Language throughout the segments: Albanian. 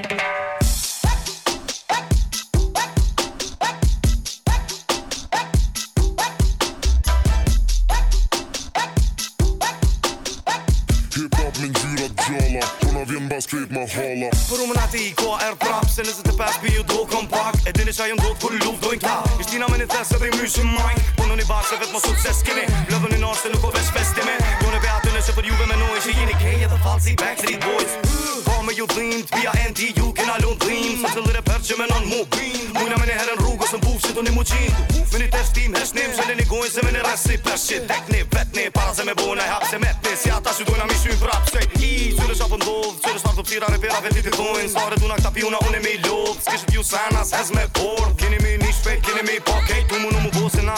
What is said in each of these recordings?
🎵🎵🎵 Hip-Hop min gjira gjala Kona po vjen basket ma hala Për u mënat e i koa er prap Se nëzit e përpiju do kompakt E dini qa jë ndrët për luft dojnë kla I shtina me një thesër i my shumaj Për po në një barë që vetë më succes keni Blëvën i nërë se nuk po të shpeshtimi Kone për atën e që për juve me noj Që jeni keje dhe falsi backstreet boys me ju dhimt Bia e ju kina lun dhimt Sa të lire për që non mu bind Mujna me një herën rrugës në buf që të një Me një testim hesh nim Se në një gojnë se me një resi për Tek një vet një para se me bo në hapë se me të Si ata që dojna mi shuin prapë Se i qyre qa pëndodh Qyre qa të ptira repera vetit i dojnë Sa re këta unë e me lodh Ski shët sana se me por Kini me një shpejt, me i mu në mu se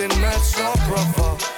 Nuk me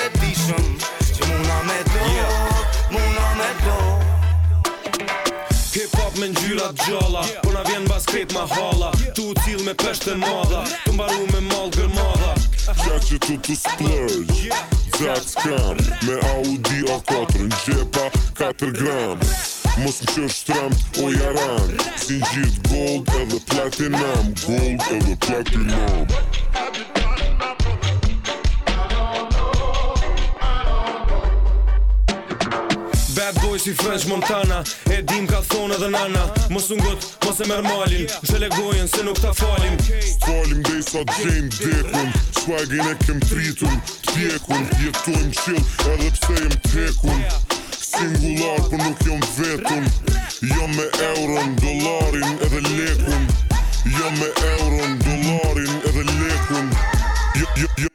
hap me ngjyra gjalla Po na vjen bas krejt ma halla Tu u cil me peshte e madha Të mbaru me mal gërmadha Ja që tu të splej That's cram Me Audi A4 Në gjepa 4 gram Mos më qërë O jaran Si gjith gold edhe platinam Gold edhe platinum Bad boy si French Montana E dim ka thonë edhe nana Mos ungot, mos e malin, Që legojen se nuk ta falim falim dhe i sa gjenë dekun Swagin e kem tritun Tjekun, jetuim qill Edhe pse jem tekun Singular, për nuk jom vetun Jom me euron, dolarin edhe lekun Jom me euron, dolarin edhe lekun Jo, jo, jo,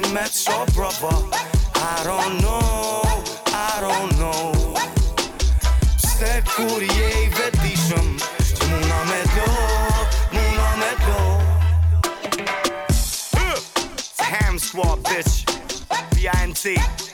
distant met your brother. I don't know, I don't know. След курие и ве дишам, че му Ham squad, bitch. B-I-N-T.